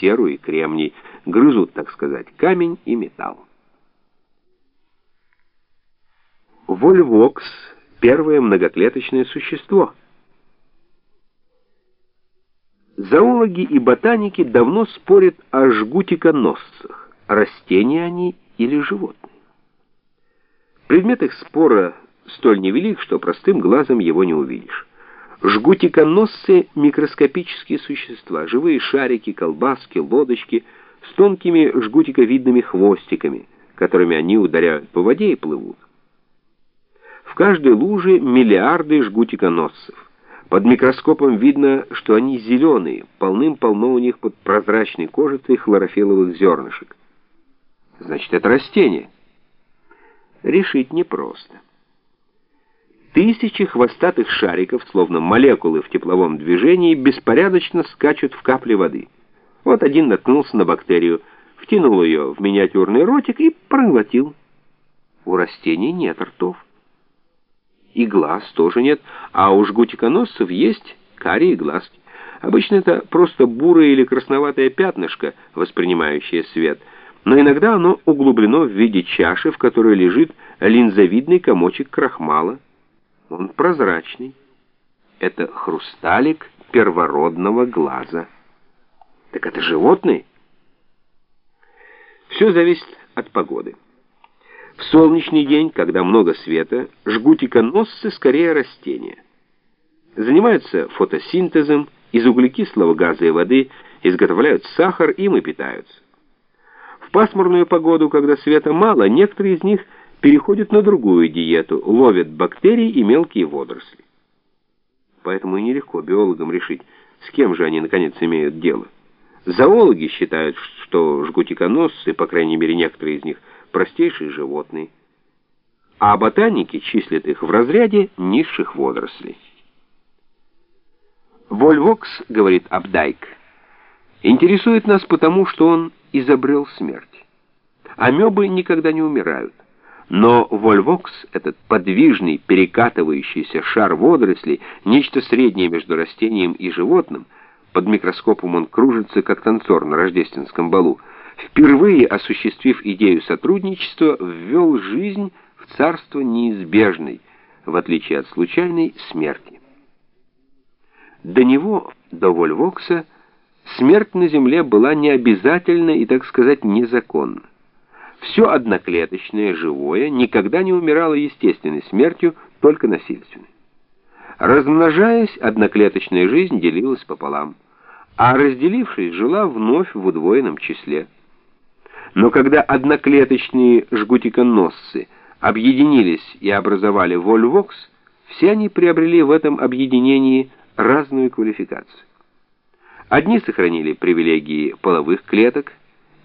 серу и кремний, грызут, так сказать, камень и металл. Вольвокс — первое многоклеточное существо. Зоологи и ботаники давно спорят о жгутиконосцах, растения они или животные. Предмет их спора столь невелик, что простым глазом его не увидишь. Жгутиконосцы — микроскопические существа, живые шарики, колбаски, лодочки с тонкими жгутиковидными хвостиками, которыми они ударяют по воде и плывут. В каждой луже миллиарды жгутиконосцев. Под микроскопом видно, что они зеленые, полным-полно у них под прозрачной кожицей хлорофиловых зернышек. Значит, это растение. Решить непросто. Тысячи хвостатых шариков, словно молекулы в тепловом движении, беспорядочно скачут в капле воды. Вот один наткнулся на бактерию, втянул ее в миниатюрный ротик и проглотил. У растений нет ртов. И глаз тоже нет, а у жгутиконосцев есть карие глазки. Обычно это просто бурое или красноватое пятнышко, воспринимающее свет, но иногда оно углублено в виде чаши, в которой лежит линзовидный комочек крахмала. Он прозрачный. Это хрусталик первородного глаза. Так это животные? Все зависит от погоды. В солнечный день, когда много света, жгутиконосцы скорее растения. Занимаются фотосинтезом, из углекислого газа и воды изготовляют сахар, им и питаются. В пасмурную погоду, когда света мало, некоторые из них – переходят на другую диету, ловят бактерии и мелкие водоросли. Поэтому и нелегко биологам решить, с кем же они, наконец, имеют дело. Зоологи считают, что жгутиконосцы, по крайней мере некоторые из них, простейшие животные, а ботаники числят их в разряде низших водорослей. Вольвокс, говорит Абдайк, интересует нас потому, что он изобрел смерть. Амебы никогда не умирают. Но вольвокс, этот подвижный, перекатывающийся шар водорослей, нечто среднее между растением и животным, под микроскопом он кружится, как танцор на рождественском балу, впервые осуществив идею сотрудничества, ввел жизнь в царство неизбежной, в отличие от случайной смерти. До него, до Вольвокса, смерть на Земле была необязательна и, так сказать, незаконна. Все одноклеточное, живое, никогда не умирало естественной смертью, только насильственной. Размножаясь, одноклеточная жизнь делилась пополам, а разделившись, жила вновь в удвоенном числе. Но когда одноклеточные жгутиконосцы объединились и образовали вольвокс, все они приобрели в этом объединении разную квалификацию. Одни сохранили привилегии половых клеток,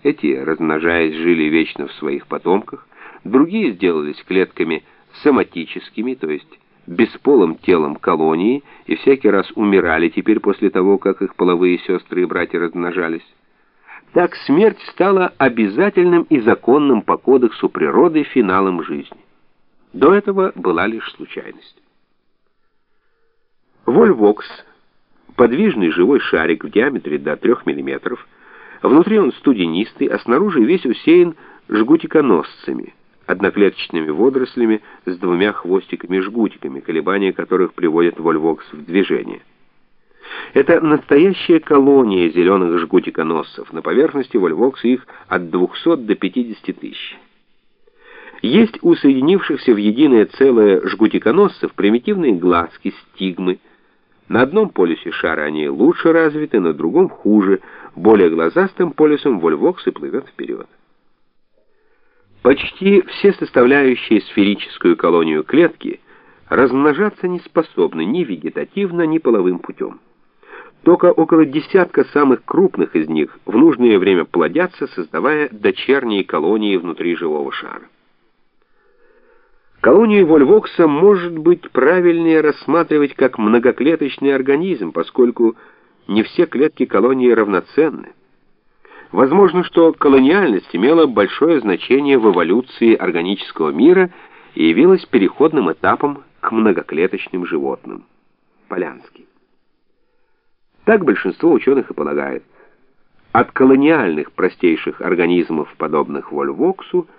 эти, размножаясь, жили вечно в своих потомках, другие сделались клетками соматическими, то есть бесполым телом колонии, и всякий раз умирали теперь после того, как их половые сестры и братья размножались. Так смерть стала обязательным и законным по кодексу природы финалом жизни. До этого была лишь случайность. Вольвокс, подвижный живой шарик в диаметре до 3 мм, Внутри он студенистый, а снаружи весь усеян жгутиконосцами, одноклеточными водорослями с двумя хвостиками-жгутиками, колебания которых приводят вольвокс в движение. Это настоящая колония зеленых жгутиконосцев. На поверхности вольвокса их от 200 до 50 тысяч. Есть у соединившихся в единое целое жгутиконосцев примитивные глазки, стигмы, на одном полюсе шара они лучше развиты, на другом хуже. Более глазастым полюсом вольвокс и плывет вперед. Почти все составляющие сферическую колонию клетки размножаться не способны ни вегетативно, ни половым путем. Только около десятка самых крупных из них в нужное время плодятся, создавая дочерние колонии внутри живого шара. Колонию Вольвокса может быть правильнее рассматривать как многоклеточный организм, поскольку не все клетки колонии равноценны. Возможно, что колониальность имела большое значение в эволюции органического мира и явилась переходным этапом к многоклеточным животным. Полянский. Так большинство ученых и полагает. от колониальных простейших организмов, подобных вольвоксу,